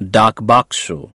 dark box show.